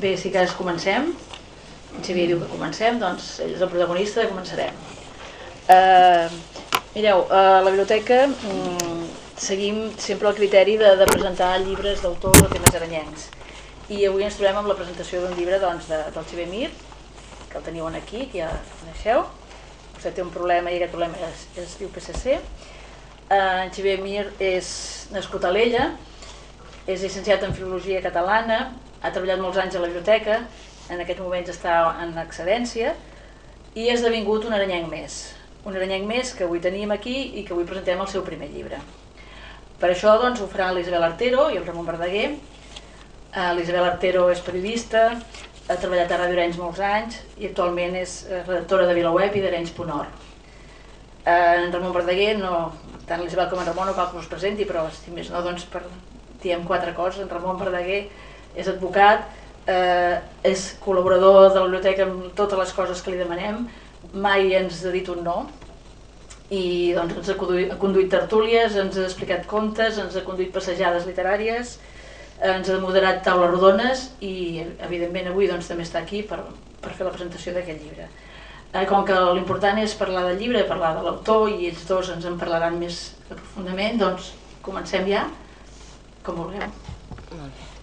Bé, si cas comencem. En Xavier diu que comencem, doncs ell és el protagonista, començarem. Uh, mireu, a la biblioteca um, seguim sempre el criteri de, de presentar llibres d'autors o temes aranyencs. I avui ens trobem amb la presentació d'un llibre doncs, de, del Xavier Mir, que el teniu aquí, que ja coneixeu. Vostè té un problema i aquest problema es, es diu PSC. Uh, en Xavier Mir és nascut a l'Ella, és llicenciat en Filologia Catalana, ha treballat molts anys a la biblioteca, en aquest moment està en excedència, i ha esdevingut un aranyenc més. Un aranyenc més que avui tenim aquí i que avui presentem el seu primer llibre. Per això doncs, ho farà l'Isabel Artero i el Ramon Verdaguer. Uh, L'Isabel Artero és periodista, ha treballat a Ràdio Arenys molts anys i actualment és eh, redactora de VilaWeb i d'Arenys.org. Uh, en Ramon Verdaguer, no, tant l'Isabel com en Ramon no cal que us presenti, però si més no, doncs per, diem quatre coses. En Ramon Verdaguer és advocat, eh, és col·laborador de la biblioteca amb totes les coses que li demanem, mai ens ha dit un no, i doncs, ens ha conduït, ha conduït tertúlies, ens ha explicat contes, ens ha conduït passejades literàries, ens ha moderat taules rodones i evidentment avui doncs, també està aquí per, per fer la presentació d'aquest llibre. Eh, com que l'important és parlar del llibre, parlar de l'autor i ells dos ens en parlaran més profundament, doncs comencem ja, com vulgueu. Molt bé.